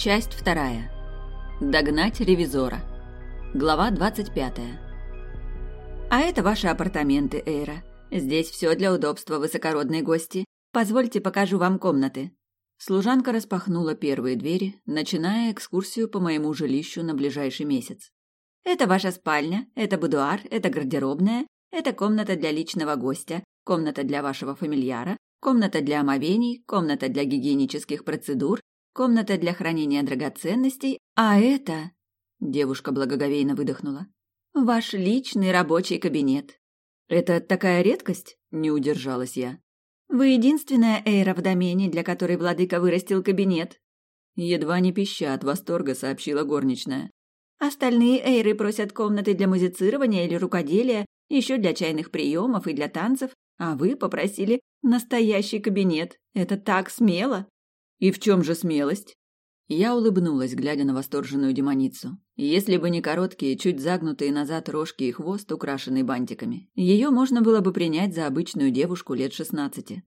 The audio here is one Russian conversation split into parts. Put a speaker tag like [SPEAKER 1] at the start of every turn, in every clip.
[SPEAKER 1] Часть вторая. Догнать ревизора. Глава двадцать пятая. А это ваши апартаменты, Эйра. Здесь все для удобства высокородной гости. Позвольте покажу вам комнаты. Служанка распахнула первые двери, начиная экскурсию по моему жилищу на ближайший месяц. Это ваша спальня, это будуар, это гардеробная, это комната для личного гостя, комната для вашего фамильяра, комната для омовений, комната для гигиенических процедур, комната для хранения драгоценностей, а это...» Девушка благоговейно выдохнула. «Ваш личный рабочий кабинет». «Это такая редкость?» — не удержалась я. «Вы единственная Эйра в домене, для которой владыка вырастил кабинет». Едва не пища от восторга сообщила горничная. «Остальные Эйры просят комнаты для музицирования или рукоделия, еще для чайных приемов и для танцев, а вы попросили настоящий кабинет. Это так смело!» «И в чем же смелость?» Я улыбнулась, глядя на восторженную демоницу. Если бы не короткие, чуть загнутые назад рожки и хвост, украшенный бантиками, ее можно было бы принять за обычную девушку лет шестнадцати.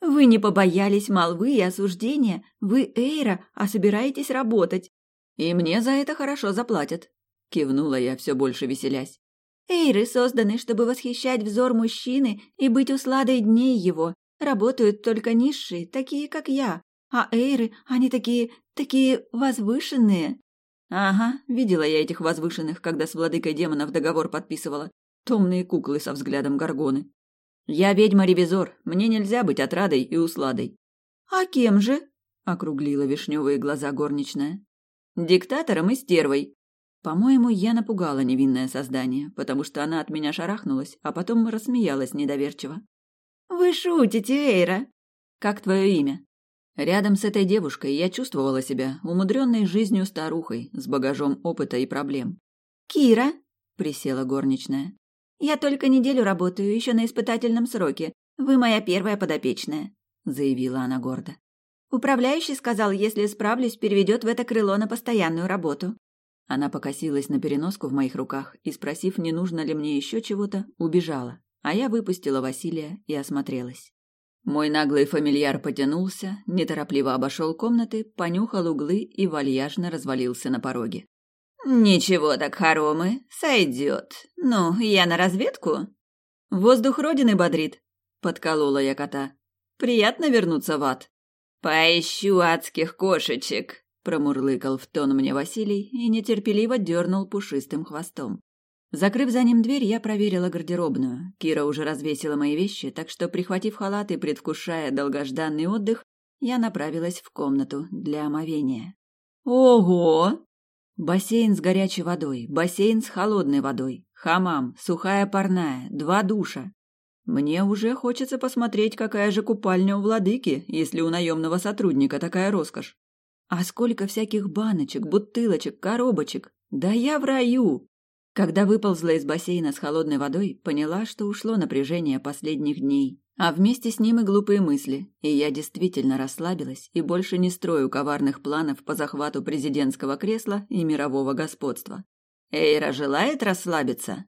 [SPEAKER 1] «Вы не побоялись молвы и осуждения. Вы Эйра, а собираетесь работать. И мне за это хорошо заплатят», — кивнула я, все больше веселясь. «Эйры созданы, чтобы восхищать взор мужчины и быть усладой дней его. Работают только низшие, такие как я, а эйры, они такие, такие возвышенные. Ага, видела я этих возвышенных, когда с владыкой демонов договор подписывала. Томные куклы со взглядом горгоны. Я ведьма-ревизор, мне нельзя быть отрадой и усладой. А кем же? округлила вишневые глаза горничная. Диктатором и стервой. По-моему, я напугала невинное создание, потому что она от меня шарахнулась, а потом рассмеялась недоверчиво. «Вы шутите, Эйра?» «Как твое имя?» Рядом с этой девушкой я чувствовала себя умудренной жизнью старухой с багажом опыта и проблем. «Кира?» – присела горничная. «Я только неделю работаю, еще на испытательном сроке. Вы моя первая подопечная», – заявила она гордо. «Управляющий сказал, если справлюсь, переведет в это крыло на постоянную работу». Она покосилась на переноску в моих руках и, спросив, не нужно ли мне еще чего-то, убежала, а я выпустила Василия и осмотрелась. Мой наглый фамильяр потянулся, неторопливо обошел комнаты, понюхал углы и вальяжно развалился на пороге. «Ничего так, хоромы, сойдет. Ну, я на разведку?» «Воздух родины бодрит», — подколола я кота. «Приятно вернуться в ад». «Поищу адских кошечек», — промурлыкал в тон мне Василий и нетерпеливо дернул пушистым хвостом. Закрыв за ним дверь, я проверила гардеробную. Кира уже развесила мои вещи, так что, прихватив халат и предвкушая долгожданный отдых, я направилась в комнату для омовения. Ого! Бассейн с горячей водой, бассейн с холодной водой, хамам, сухая парная, два душа. Мне уже хочется посмотреть, какая же купальня у владыки, если у наемного сотрудника такая роскошь. А сколько всяких баночек, бутылочек, коробочек. Да я в раю! Когда выползла из бассейна с холодной водой, поняла, что ушло напряжение последних дней, а вместе с ним и глупые мысли, и я действительно расслабилась и больше не строю коварных планов по захвату президентского кресла и мирового господства. Эйра желает расслабиться?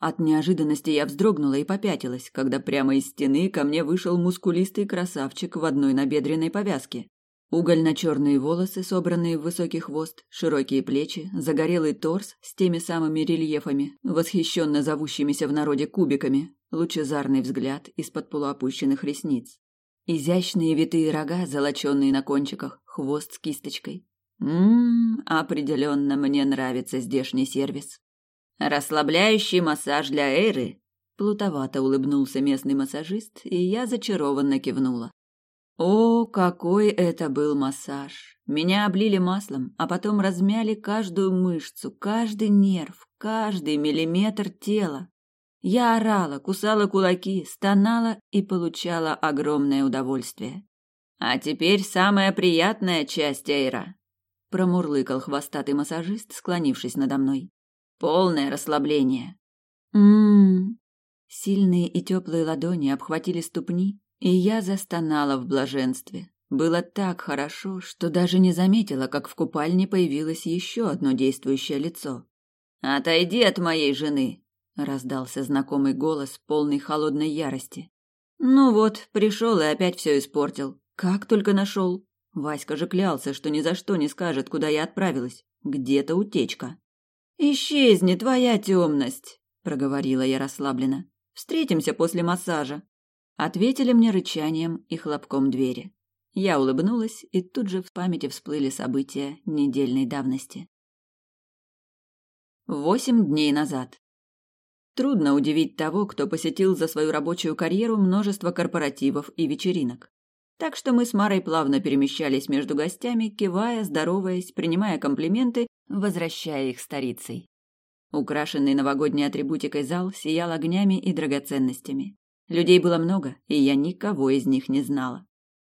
[SPEAKER 1] От неожиданности я вздрогнула и попятилась, когда прямо из стены ко мне вышел мускулистый красавчик в одной набедренной повязке. Угольно-черные волосы, собранные в высокий хвост, широкие плечи, загорелый торс с теми самыми рельефами, восхищенно зовущимися в народе кубиками, лучезарный взгляд из-под полуопущенных ресниц. Изящные витые рога, золоченные на кончиках, хвост с кисточкой. Ммм, определенно мне нравится здешний сервис. Расслабляющий массаж для Эйры. Плутовато улыбнулся местный массажист, и я зачарованно кивнула. О, какой это был массаж! Меня облили маслом, а потом размяли каждую мышцу, каждый нерв, каждый миллиметр тела. Я орала, кусала кулаки, стонала и получала огромное удовольствие. А теперь самая приятная часть Эйра. Промурлыкал хвостатый массажист, склонившись надо мной. Полное расслабление. Мм. Сильные и теплые ладони обхватили ступни, и я застонала в блаженстве. Было так хорошо, что даже не заметила, как в купальне появилось еще одно действующее лицо. «Отойди от моей жены!» — раздался знакомый голос, полный холодной ярости. «Ну вот, пришел и опять все испортил. Как только нашел. Васька же клялся, что ни за что не скажет, куда я отправилась. Где-то утечка. «Исчезни, твоя темность!» — проговорила я расслабленно. «Встретимся после массажа». Ответили мне рычанием и хлопком двери. Я улыбнулась, и тут же в памяти всплыли события недельной давности. Восемь дней назад. Трудно удивить того, кто посетил за свою рабочую карьеру множество корпоративов и вечеринок. Так что мы с Марой плавно перемещались между гостями, кивая, здороваясь, принимая комплименты, возвращая их старицей. Украшенный новогодней атрибутикой зал сиял огнями и драгоценностями. Людей было много, и я никого из них не знала.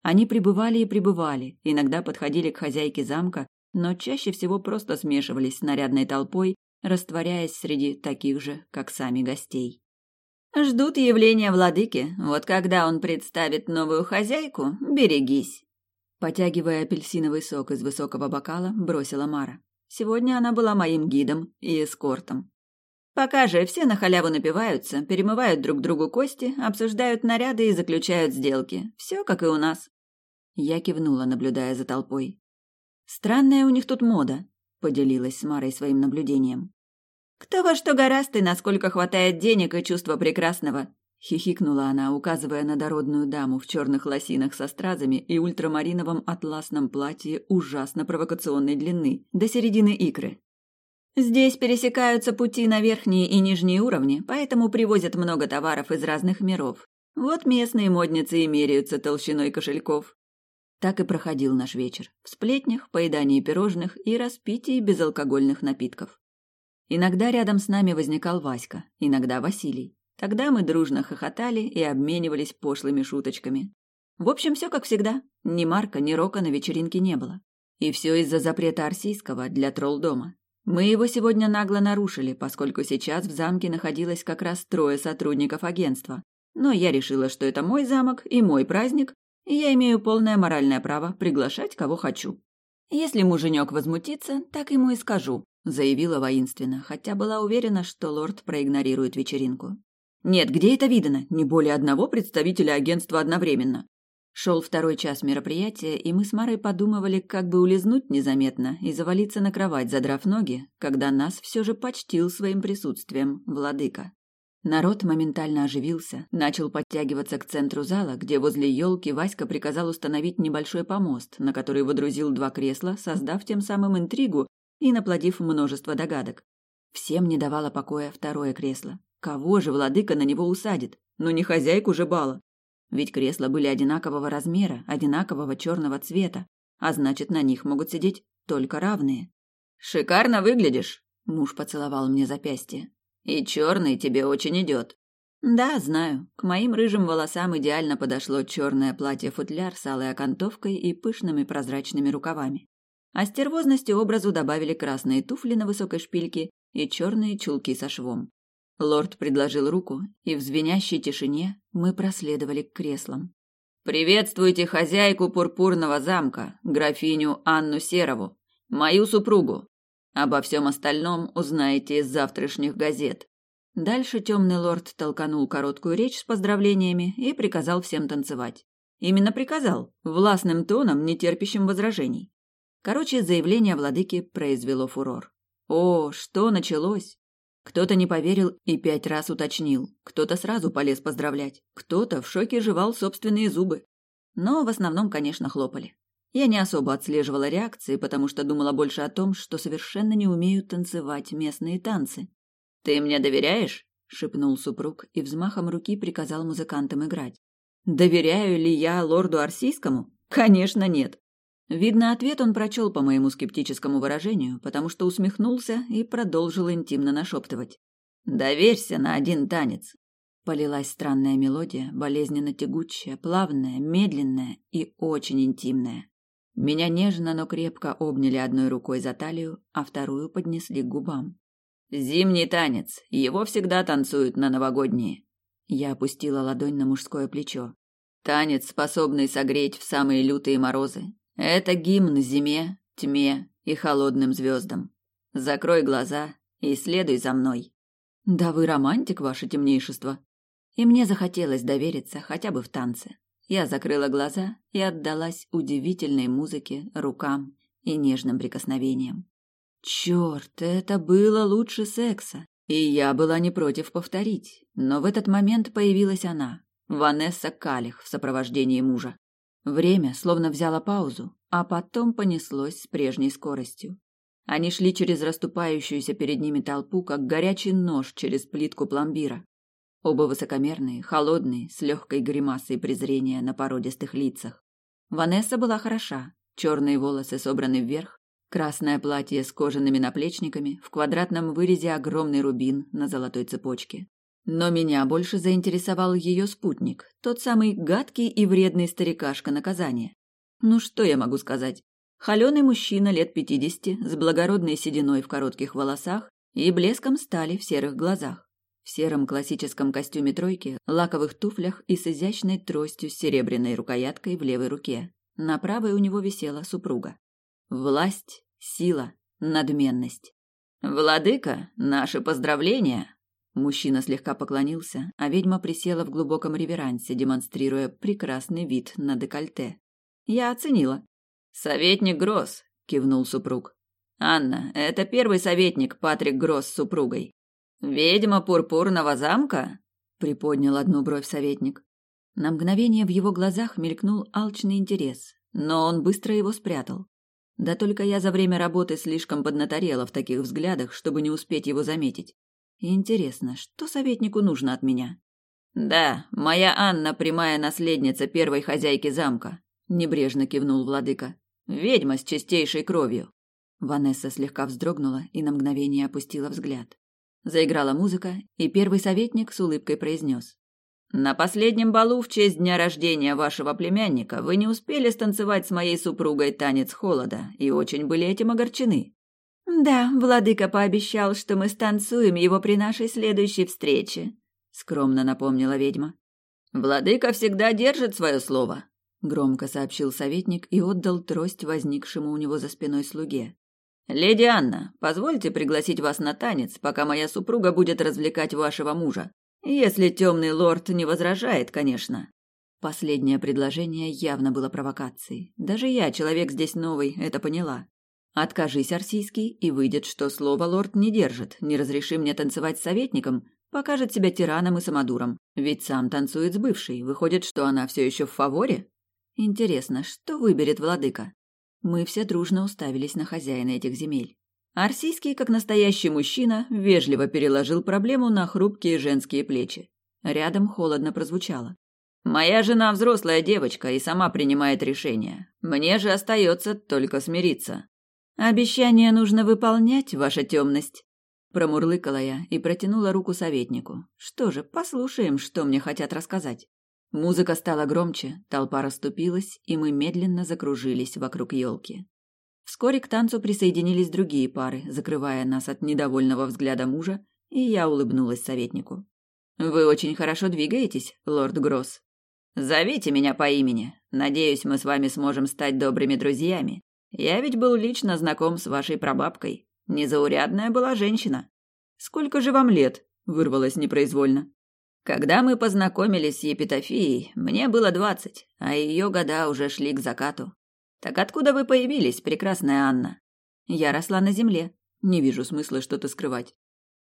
[SPEAKER 1] Они прибывали и прибывали, иногда подходили к хозяйке замка, но чаще всего просто смешивались с нарядной толпой, растворяясь среди таких же, как сами гостей. Ждут явления владыки. Вот когда он представит новую хозяйку, берегись. Потягивая апельсиновый сок из высокого бокала, бросила Мара. Сегодня она была моим гидом и эскортом. Пока же все на халяву напиваются, перемывают друг другу кости, обсуждают наряды и заключают сделки. Все как и у нас. Я кивнула, наблюдая за толпой. Странная у них тут мода, поделилась с Марой своим наблюдением. «Кто во что гораст и насколько хватает денег и чувства прекрасного!» — хихикнула она, указывая на дородную даму в черных лосинах со стразами и ультрамариновом атласном платье ужасно провокационной длины, до середины икры. «Здесь пересекаются пути на верхние и нижние уровни, поэтому привозят много товаров из разных миров. Вот местные модницы и меряются толщиной кошельков». Так и проходил наш вечер. В сплетнях, поедании пирожных и распитии безалкогольных напитков. Иногда рядом с нами возникал Васька, иногда Василий. Тогда мы дружно хохотали и обменивались пошлыми шуточками. В общем, все как всегда. Ни Марка, ни Рока на вечеринке не было. И все из-за запрета Арсийского для тролл-дома. Мы его сегодня нагло нарушили, поскольку сейчас в замке находилось как раз трое сотрудников агентства. Но я решила, что это мой замок и мой праздник, и я имею полное моральное право приглашать кого хочу. Если муженек возмутится, так ему и скажу заявила воинственно, хотя была уверена, что лорд проигнорирует вечеринку. Нет, где это видано? Не более одного представителя агентства одновременно. Шел второй час мероприятия, и мы с Марой подумывали, как бы улизнуть незаметно и завалиться на кровать, задрав ноги, когда нас все же почтил своим присутствием владыка. Народ моментально оживился, начал подтягиваться к центру зала, где возле елки Васька приказал установить небольшой помост, на который водрузил два кресла, создав тем самым интригу и наплодив множество догадок. Всем не давало покоя второе кресло. Кого же владыка на него усадит? Ну не хозяйку же бала. Ведь кресла были одинакового размера, одинакового черного цвета, а значит, на них могут сидеть только равные. «Шикарно выглядишь!» – муж поцеловал мне запястье. «И черный тебе очень идет». «Да, знаю. К моим рыжим волосам идеально подошло черное платье-футляр с алой окантовкой и пышными прозрачными рукавами. А стервозности образу добавили красные туфли на высокой шпильке и черные чулки со швом. Лорд предложил руку, и в звенящей тишине мы проследовали к креслам. «Приветствуйте хозяйку пурпурного замка, графиню Анну Серову, мою супругу. Обо всем остальном узнаете из завтрашних газет». Дальше темный лорд толканул короткую речь с поздравлениями и приказал всем танцевать. Именно приказал, властным тоном, не терпящим возражений. Короче, заявление владыки произвело фурор. О, что началось? Кто-то не поверил и пять раз уточнил, кто-то сразу полез поздравлять, кто-то в шоке жевал собственные зубы. Но в основном, конечно, хлопали. Я не особо отслеживала реакции, потому что думала больше о том, что совершенно не умею танцевать местные танцы. «Ты мне доверяешь?» — шепнул супруг и взмахом руки приказал музыкантам играть. «Доверяю ли я лорду Арсийскому? Конечно, нет. Видно, ответ он прочел по моему скептическому выражению, потому что усмехнулся и продолжил интимно нашептывать. «Доверься на один танец». Полилась странная мелодия, болезненно тягучая, плавная, медленная и очень интимная. Меня нежно, но крепко обняли одной рукой за талию, а вторую поднесли к губам. «Зимний танец. Его всегда танцуют на новогодние». Я опустила ладонь на мужское плечо. Танец, способный согреть в самые лютые морозы, это гимн зиме, тьме и холодным звездам. Закрой глаза и следуй за мной. Да вы романтик, ваше темнейшество. И мне захотелось довериться хотя бы в танце. Я закрыла глаза и отдалась удивительной музыке, рукам и нежным прикосновениям. Черт, это было лучше секса, и я была не против повторить. Но в этот момент появилась она, Ванесса Калих в сопровождении мужа. Время словно взяло паузу, а потом понеслось с прежней скоростью. Они шли через расступающуюся перед ними толпу, как горячий нож через плитку пломбира. Оба высокомерные, холодные, с легкой гримасой презрения на породистых лицах. Ванесса была хороша. Черные волосы собраны вверх, красное платье с кожаными наплечниками, в квадратном вырезе огромный рубин на золотой цепочке. Но меня больше заинтересовал ее спутник, тот самый гадкий и вредный старикашка наказания. Ну что я могу сказать? Холеный мужчина лет пятидесяти, с благородной сединой в коротких волосах и блеском стали в серых глазах. В сером классическом костюме тройки, лаковых туфлях и с изящной тростью с серебряной рукояткой в левой руке. На правой у него висела супруга. Власть, сила, надменность. «Владыка, наши поздравления!» Мужчина слегка поклонился, а ведьма присела в глубоком реверансе, демонстрируя прекрасный вид на декольте. Я оценила. «Советник Гросс», — кивнул супруг. «Анна, это первый советник Патрик Гросс с супругой». «Ведьма пурпурного замка?» — приподнял одну бровь советник. На мгновение в его глазах мелькнул алчный интерес, но он быстро его спрятал. Да только я за время работы слишком поднаторела в таких взглядах, чтобы не успеть его заметить. Интересно, что советнику нужно от меня? «Да, моя Анна прямая наследница первой хозяйки замка», — небрежно кивнул владыка. Ведьма с чистейшей кровью. Ванесса слегка вздрогнула и на мгновение опустила взгляд. Заиграла музыка, и первый советник с улыбкой произнес. «На последнем балу в честь дня рождения вашего племянника вы не успели станцевать с моей супругой танец холода и очень были этим огорчены». «Да, владыка пообещал, что мы станцуем его при нашей следующей встрече», — скромно напомнила ведьма. «Владыка всегда держит свое слово», громко сообщил советник и отдал трость возникшему у него за спиной слуге. Леди Анна, позвольте пригласить вас на танец, пока моя супруга будет развлекать вашего мужа. Если темный лорд не возражает, конечно. Последнее предложение явно было провокацией. Даже я, человек здесь новый, это поняла. Откажись, Арсийский, и выйдет, что слово лорд не держит. Не разреши мне танцевать с советником, покажет себя тираном и самодуром. Ведь сам танцует с бывшей. Выходит, что она все еще в фаворе? Интересно, что выберет владыка? Мы все дружно уставились на хозяина этих земель. Арсийский, как настоящий мужчина, вежливо переложил проблему на хрупкие женские плечи. Рядом холодно прозвучало. «Моя жена взрослая девочка и сама принимает решения. Мне же остается только смириться». «Обещание нужно выполнять, ваша темность», — промурлыкала я и протянула руку советнику. «Что же, послушаем, что мне хотят рассказать». Музыка стала громче, толпа расступилась, и мы медленно закружились вокруг елки. Вскоре к танцу присоединились другие пары, закрывая нас от недовольного взгляда мужа, и я улыбнулась советнику. «Вы очень хорошо двигаетесь, лорд Гросс. Зовите меня по имени. Надеюсь, мы с вами сможем стать добрыми друзьями. Я ведь был лично знаком с вашей прабабкой. Незаурядная была женщина. Сколько же вам лет?» – вырвалось непроизвольно. Когда мы познакомились с Епитофией, мне было двадцать, а ее года уже шли к закату. Так откуда вы появились, прекрасная Анна? Я росла на земле. Не вижу смысла что-то скрывать.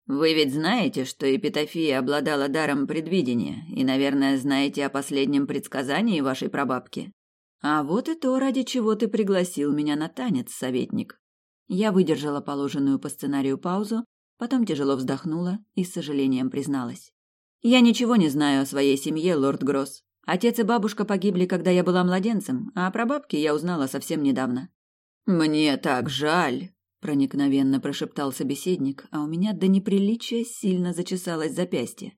[SPEAKER 1] Вы ведь знаете, что Епитофия обладала даром предвидения, и, наверное, знаете о последнем предсказании вашей прабабки. А вот и то, ради чего ты пригласил меня на танец, советник. Я выдержала положенную по сценарию паузу, потом тяжело вздохнула и с сожалением призналась. Я ничего не знаю о своей семье, лорд Гросс. Отец и бабушка погибли, когда я была младенцем, а про бабки я узнала совсем недавно. Мне так жаль, проникновенно прошептал собеседник, а у меня до неприличия сильно зачесалось запястье.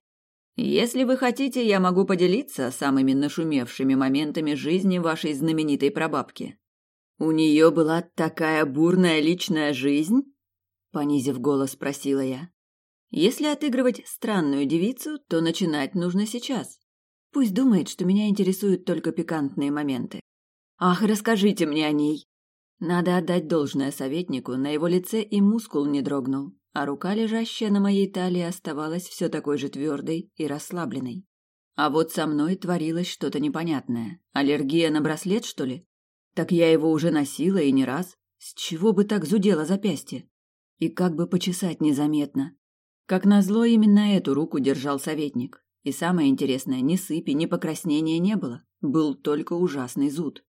[SPEAKER 1] Если вы хотите, я могу поделиться самыми нашумевшими моментами жизни вашей знаменитой прабабки. У нее была такая бурная личная жизнь? понизив голос, спросила я. Если отыгрывать странную девицу, то начинать нужно сейчас. Пусть думает, что меня интересуют только пикантные моменты. Ах, расскажите мне о ней. Надо отдать должное советнику, на его лице и мускул не дрогнул, а рука, лежащая на моей талии, оставалась все такой же твердой и расслабленной. А вот со мной творилось что-то непонятное. Аллергия на браслет, что ли? Так я его уже носила и не раз. С чего бы так зудело запястье? И как бы почесать незаметно. Как назло, именно эту руку держал советник. И самое интересное, ни сыпи, ни покраснения не было. Был только ужасный зуд.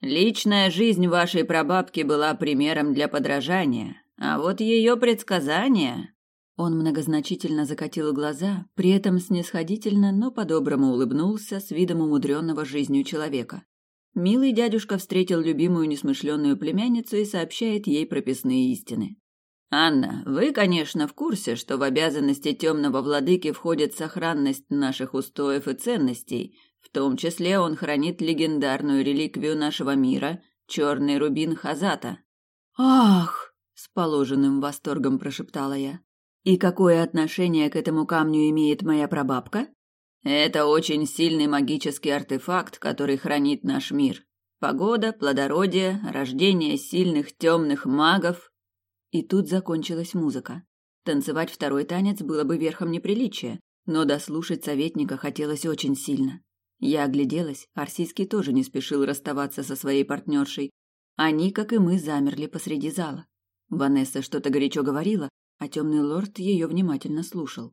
[SPEAKER 1] Личная жизнь вашей прабабки была примером для подражания, а вот ее предсказания... Он многозначительно закатил глаза, при этом снисходительно, но по-доброму улыбнулся с видом умудренного жизнью человека. Милый дядюшка встретил любимую несмышленную племянницу и сообщает ей прописные истины. «Анна, вы, конечно, в курсе, что в обязанности темного владыки входит сохранность наших устоев и ценностей, в том числе он хранит легендарную реликвию нашего мира – черный рубин Хазата». «Ах!» – с положенным восторгом прошептала я. «И какое отношение к этому камню имеет моя прабабка?» Это очень сильный магический артефакт, который хранит наш мир. Погода, плодородие, рождение сильных темных магов. И тут закончилась музыка. Танцевать второй танец было бы верхом неприличия, но дослушать советника хотелось очень сильно. Я огляделась, Арсийский тоже не спешил расставаться со своей партнершей. Они, как и мы, замерли посреди зала. Ванесса что-то горячо говорила, а темный лорд ее внимательно слушал.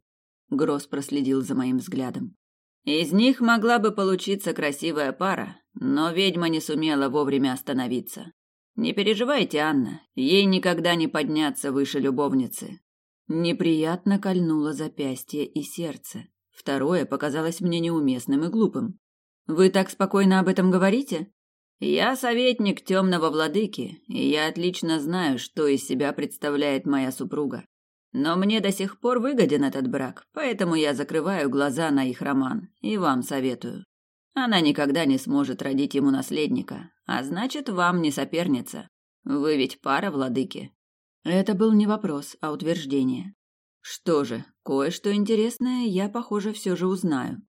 [SPEAKER 1] Гросс проследил за моим взглядом. Из них могла бы получиться красивая пара, но ведьма не сумела вовремя остановиться. Не переживайте, Анна, ей никогда не подняться выше любовницы. Неприятно кольнуло запястье и сердце. Второе показалось мне неуместным и глупым. Вы так спокойно об этом говорите? Я советник темного владыки, и я отлично знаю, что из себя представляет моя супруга. Но мне до сих пор выгоден этот брак, поэтому я закрываю глаза на их роман и вам советую. Она никогда не сможет родить ему наследника, а значит, вам не соперница. Вы ведь пара владыки. Это был не вопрос, а утверждение. Что же, кое-что интересное я, похоже, все же узнаю.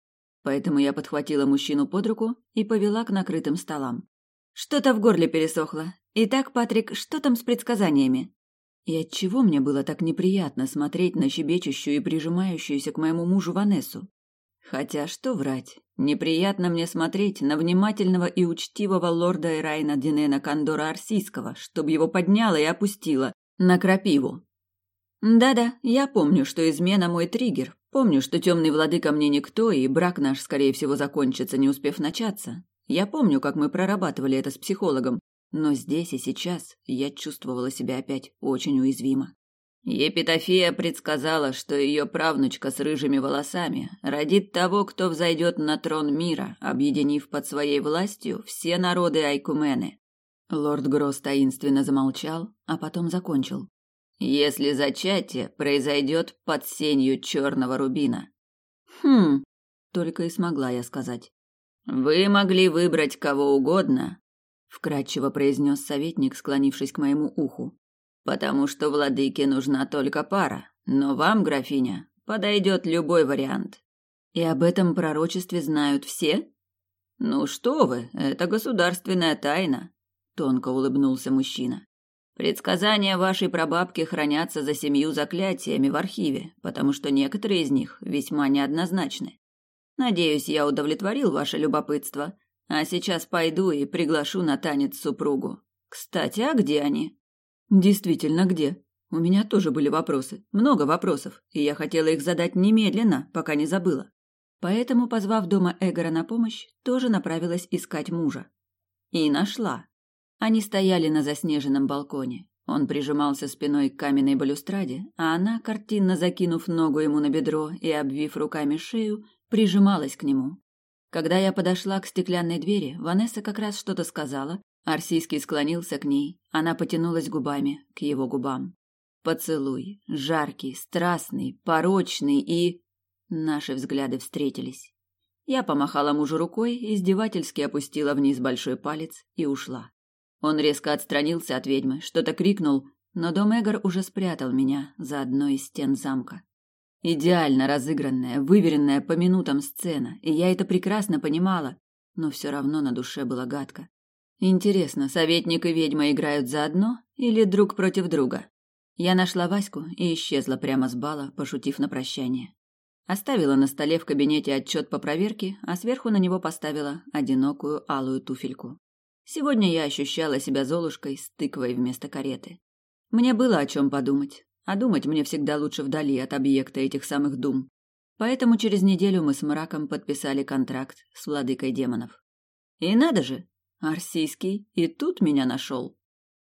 [SPEAKER 1] Поэтому я подхватила мужчину под руку и повела к накрытым столам. Что-то в горле пересохло. Итак, Патрик, что там с предсказаниями? И отчего мне было так неприятно смотреть на щебечущую и прижимающуюся к моему мужу Ванессу? Хотя что врать, неприятно мне смотреть на внимательного и учтивого лорда Эрайна Динена Кондора Арсийского, чтобы его подняло и опустило на крапиву. Да-да, я помню, что измена мой триггер, помню, что темный владыка мне никто, и брак наш, скорее всего, закончится, не успев начаться. Я помню, как мы прорабатывали это с психологом, но здесь и сейчас я чувствовала себя опять очень уязвимо. Епитофия предсказала, что ее правнучка с рыжими волосами родит того, кто взойдет на трон мира, объединив под своей властью все народы Айкумены. Лорд Гросс таинственно замолчал, а потом закончил. Если зачатие произойдет под сенью черного рубина. Хм, только и смогла я сказать. Вы могли выбрать кого угодно, вкрадчиво произнес советник, склонившись к моему уху. Потому что владыке нужна только пара, но вам, графиня, подойдет любой вариант. И об этом пророчестве знают все? Ну что вы, это государственная тайна, тонко улыбнулся мужчина. Предсказания вашей прабабки хранятся за семью заклятиями в архиве, потому что некоторые из них весьма неоднозначны. Надеюсь, я удовлетворил ваше любопытство, а сейчас пойду и приглашу на танец супругу. Кстати, а где они? Действительно, где? У меня тоже были вопросы, много вопросов, и я хотела их задать немедленно, пока не забыла. Поэтому, позвав дома Эгора на помощь, тоже направилась искать мужа. И нашла. Они стояли на заснеженном балконе. Он прижимался спиной к каменной балюстраде, а она, картинно закинув ногу ему на бедро и обвив руками шею, прижималась к нему, когда я подошла к стеклянной двери, Ванесса как раз что-то сказала. Арсийский склонился к ней, она потянулась губами к его губам. Поцелуй, жаркий, страстный, порочный и... Наши взгляды встретились. Я помахала мужу рукой, издевательски опустила вниз большой палец и ушла. Он резко отстранился от ведьмы, что-то крикнул, но Домегар уже спрятал меня за одной из стен замка. Идеально разыгранная, выверенная по минутам сцена, и я это прекрасно понимала, но все равно на душе было гадко. Интересно, советник и ведьма играют заодно или друг против друга? Я нашла Ваську и исчезла прямо с бала, пошутив на прощание. Оставила на столе в кабинете отчет по проверке, а сверху на него поставила одинокую алую туфельку. Сегодня я ощущала себя Золушкой с тыквой вместо кареты. Мне было о чем подумать, а думать мне всегда лучше вдали от объекта этих самых дум. Поэтому через неделю мы с Мраком подписали контракт с владыкой демонов. И надо же, Арсийский и тут меня нашел.